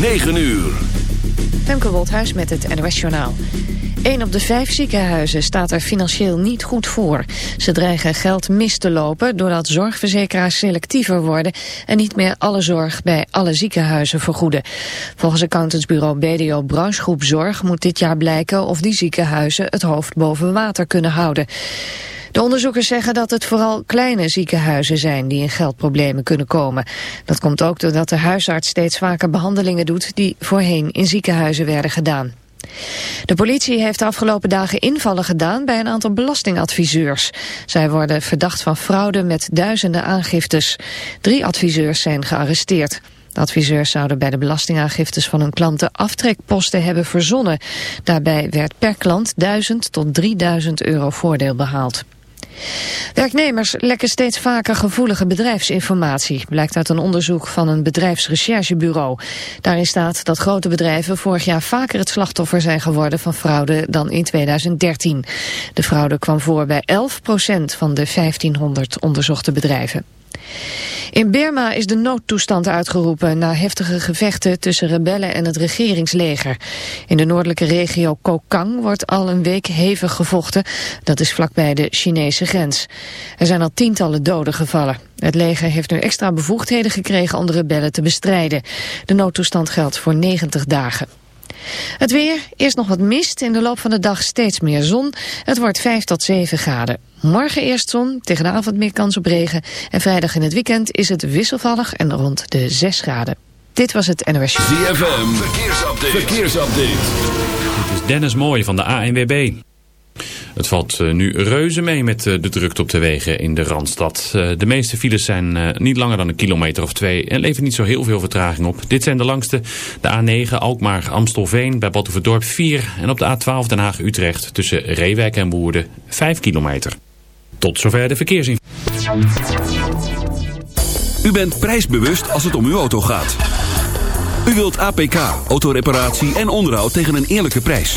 9 uur. Femke Woldhuis met het NOS Journaal. Een op de vijf ziekenhuizen staat er financieel niet goed voor. Ze dreigen geld mis te lopen doordat zorgverzekeraars selectiever worden... en niet meer alle zorg bij alle ziekenhuizen vergoeden. Volgens accountantsbureau BDO Branchegroep Zorg moet dit jaar blijken... of die ziekenhuizen het hoofd boven water kunnen houden. De onderzoekers zeggen dat het vooral kleine ziekenhuizen zijn die in geldproblemen kunnen komen. Dat komt ook doordat de huisarts steeds vaker behandelingen doet die voorheen in ziekenhuizen werden gedaan. De politie heeft de afgelopen dagen invallen gedaan bij een aantal belastingadviseurs. Zij worden verdacht van fraude met duizenden aangiftes. Drie adviseurs zijn gearresteerd. De adviseurs zouden bij de belastingaangiftes van hun klanten aftrekposten hebben verzonnen. Daarbij werd per klant 1000 tot 3000 euro voordeel behaald. Werknemers lekken steeds vaker gevoelige bedrijfsinformatie, blijkt uit een onderzoek van een bedrijfsrecherchebureau. Daarin staat dat grote bedrijven vorig jaar vaker het slachtoffer zijn geworden van fraude dan in 2013. De fraude kwam voor bij 11% van de 1500 onderzochte bedrijven. In Burma is de noodtoestand uitgeroepen na heftige gevechten tussen rebellen en het regeringsleger. In de noordelijke regio Kokang wordt al een week hevig gevochten. Dat is vlakbij de Chinese grens. Er zijn al tientallen doden gevallen. Het leger heeft nu extra bevoegdheden gekregen om de rebellen te bestrijden. De noodtoestand geldt voor 90 dagen. Het weer, eerst nog wat mist, in de loop van de dag steeds meer zon. Het wordt 5 tot 7 graden. Morgen eerst zon, tegen de avond meer kans op regen. En vrijdag in het weekend is het wisselvallig en rond de 6 graden. Dit was het NOS. ZFM, verkeersupdate. verkeersupdate. Dit is Dennis Mooij van de ANWB. Het valt eh, nu reuze mee met eh, de drukte op de wegen in de Randstad. Eh, de meeste files zijn niet langer dan een kilometer of twee en levert niet zo heel veel vertraging op. Dit zijn de langste. De A9 Alkmaar-Amstelveen bij Batuverdorp 4 en op de A12 Den Haag-Utrecht tussen Reewijk en Woerden 5 kilometer. Tot zover de verkeersinformatie. U bent prijsbewust als het om uw auto gaat. U wilt APK, autoreparatie en onderhoud tegen een eerlijke prijs.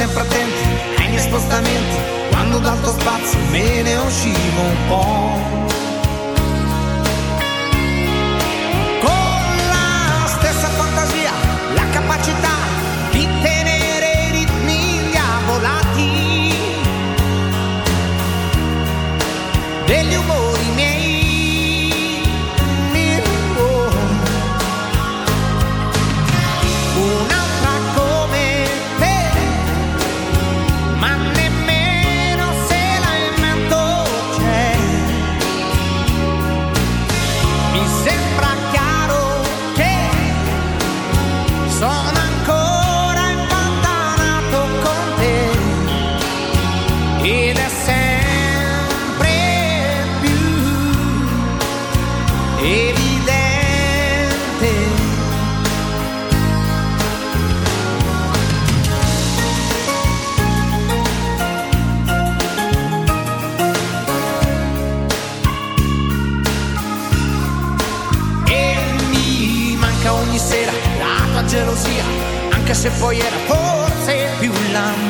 sempre attenti ai miei spostamenti, quando d'alto spazio me ne uscivo un po'. Se poi era forse più la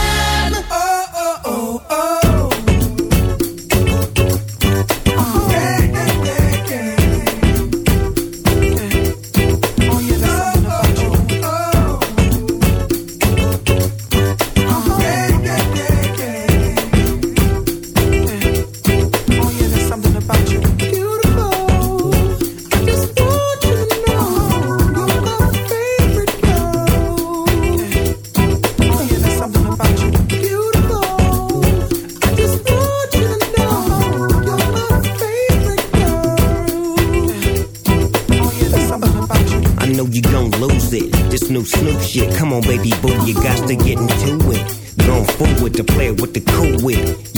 Know you gon' lose it. This new Snoop shit, come on, baby boo, you got to get into it. Going forward to play with the cool wit.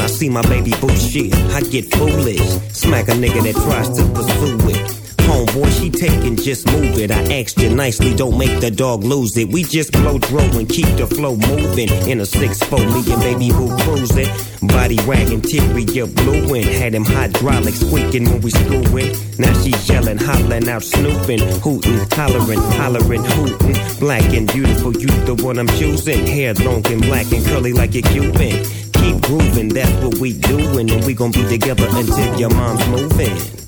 I see my baby boo shit, I get foolish. Smack a nigga that tries to pursue it. Homeboy, she taking, just move it. I asked you nicely, don't make the dog lose it. We just blow throw and keep the flow moving. In a 6-4, me and baby boo cruising. Body wagging, interior blueing. Had him hydraulics squeaking when we screwing. Now she yelling, hollering out, snooping, hooting, hollering, hollering, hooting. Black and beautiful, you the one I'm choosing. Hair long and black and curly like a Cuban. Keep grooving, that's what we doing. And we gon' be together until your mom's moving.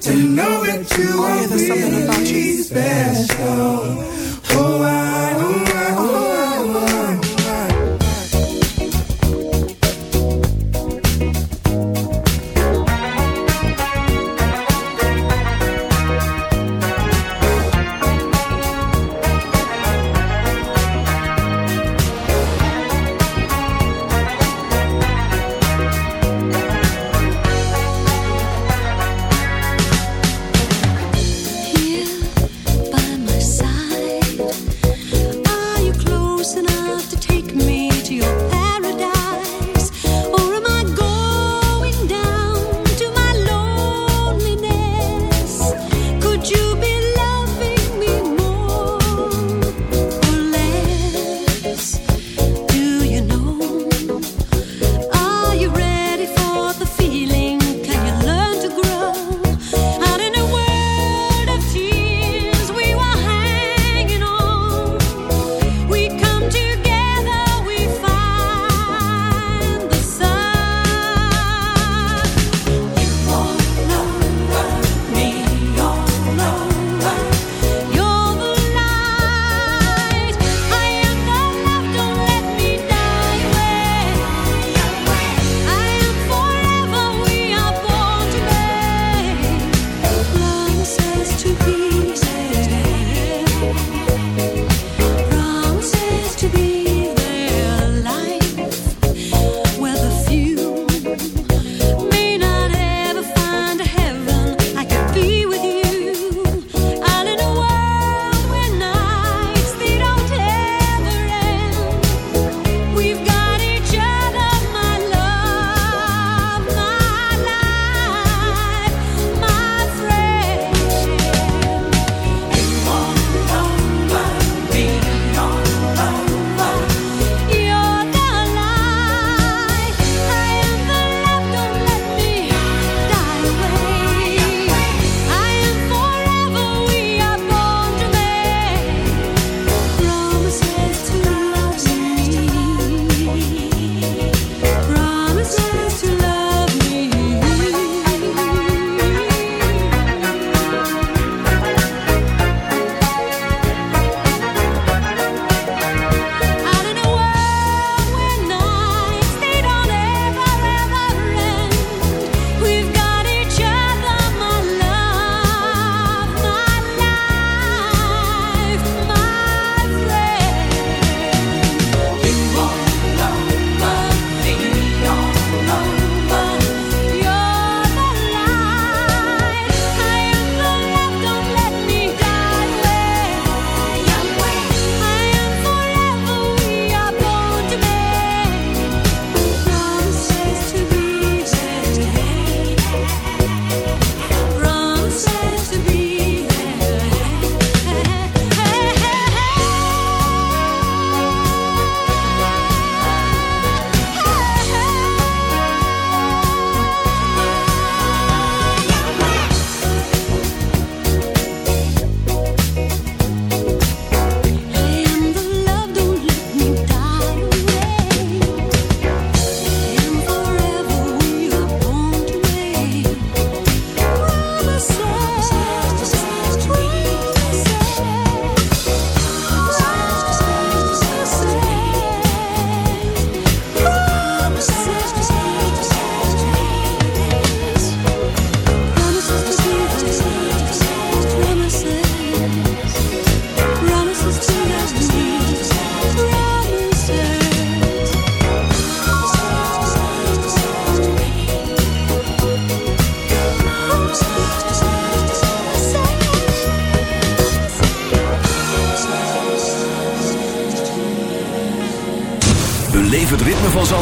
To know that you are really special.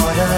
On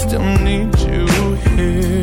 Still need you here.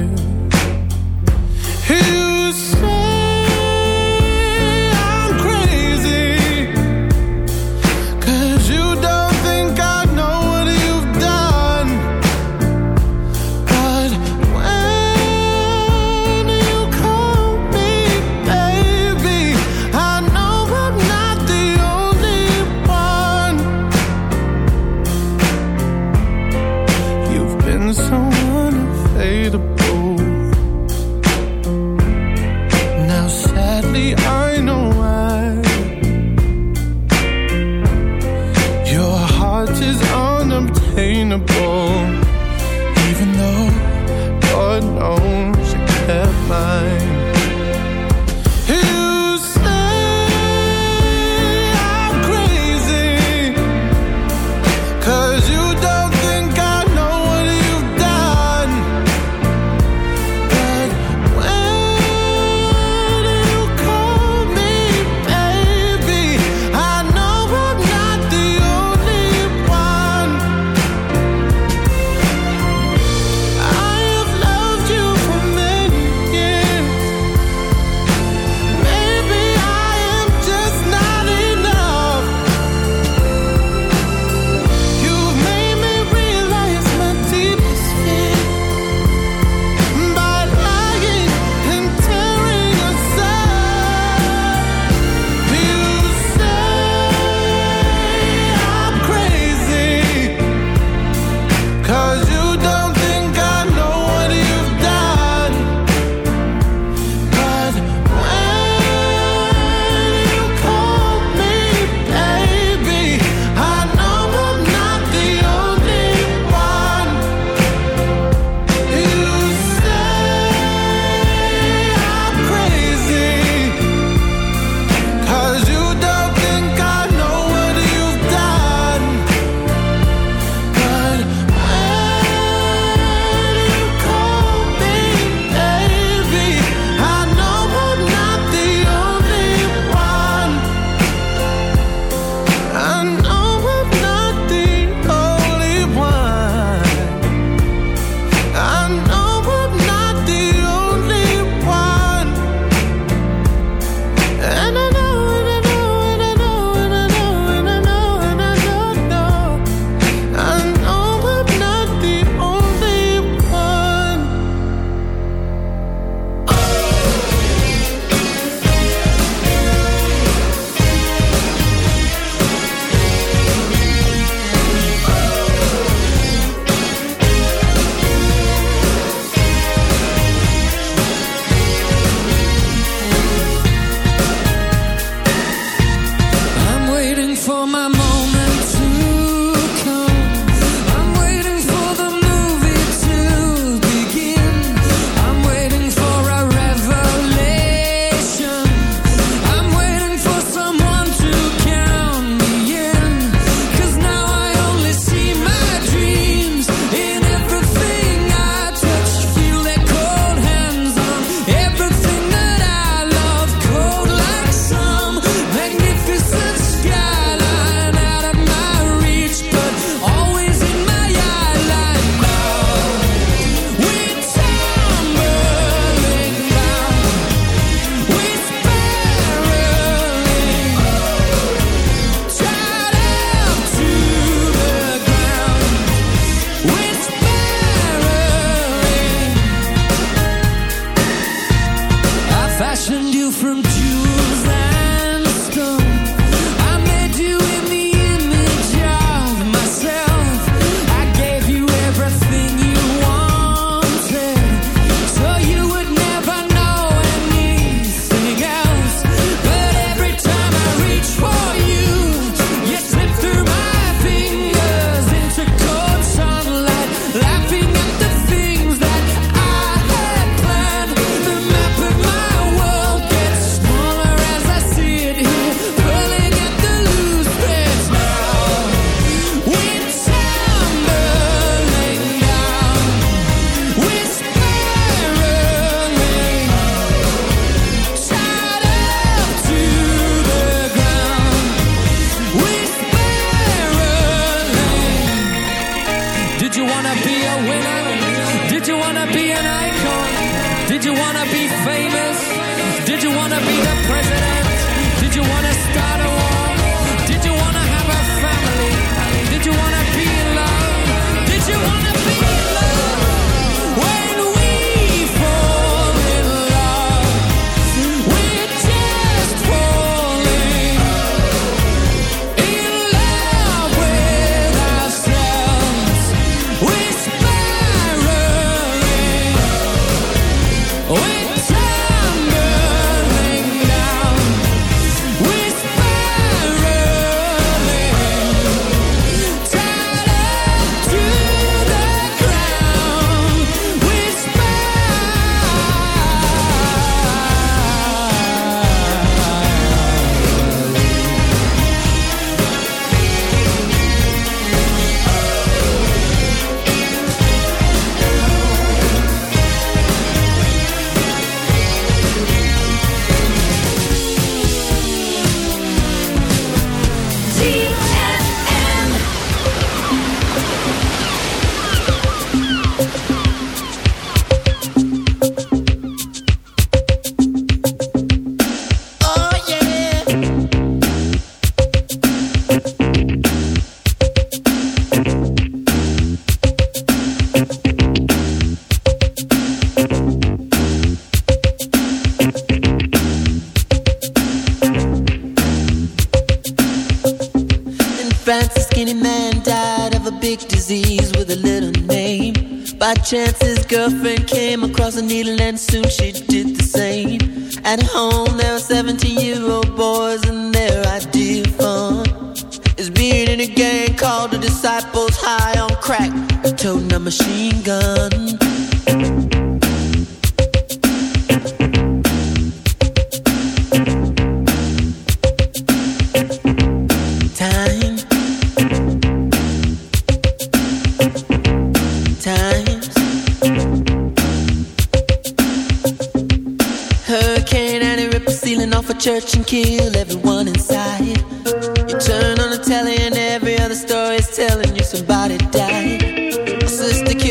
chances. Girlfriend came across a needle and soon she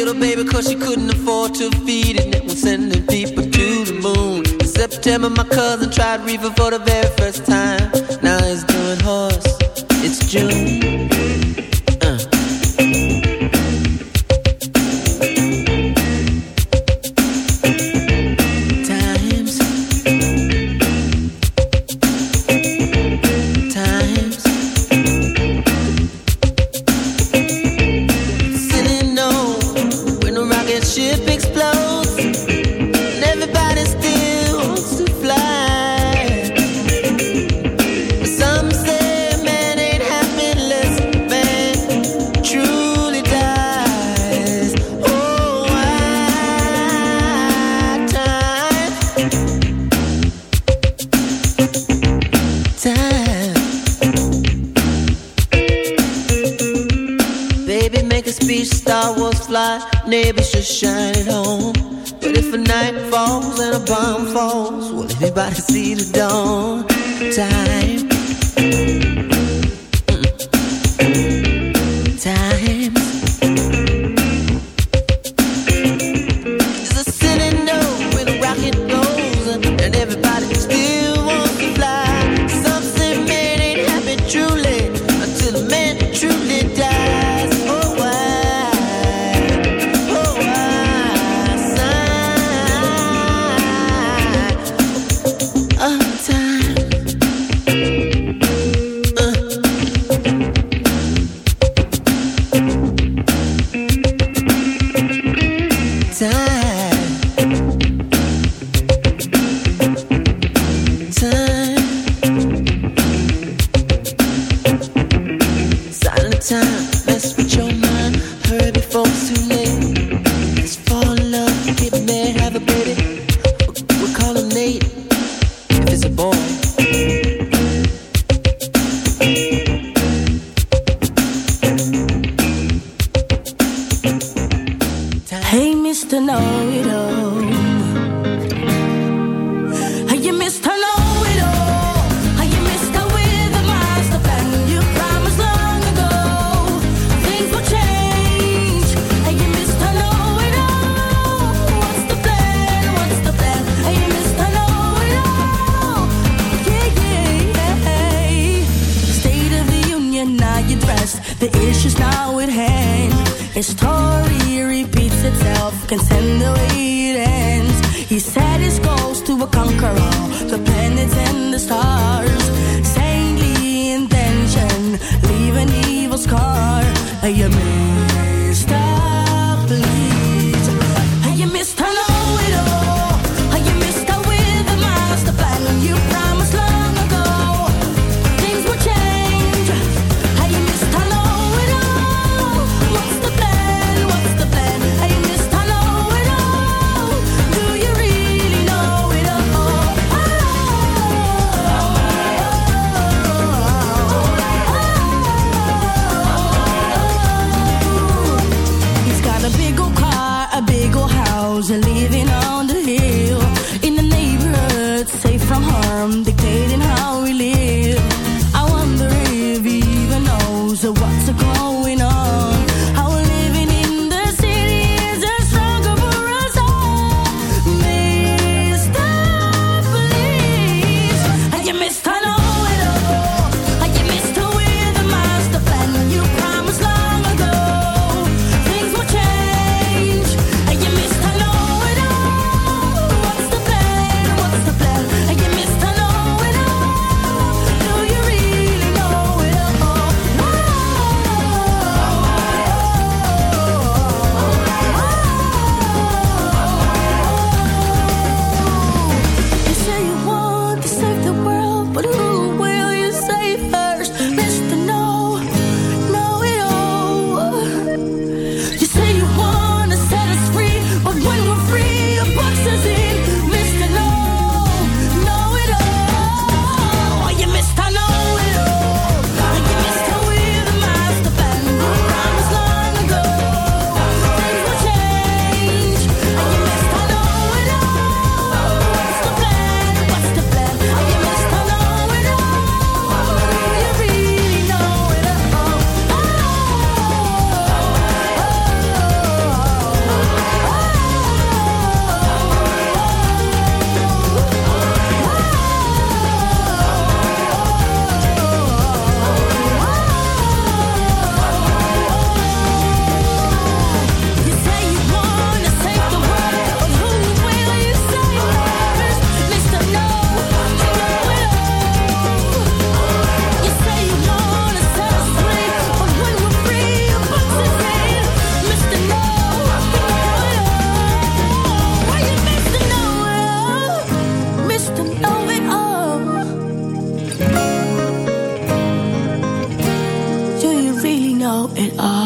little baby cause she couldn't afford to feed it. And it sending people to the moon. In September, my cousin tried reefer for the very first time. city to dawn. it all.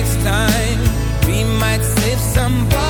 next time. We might save somebody.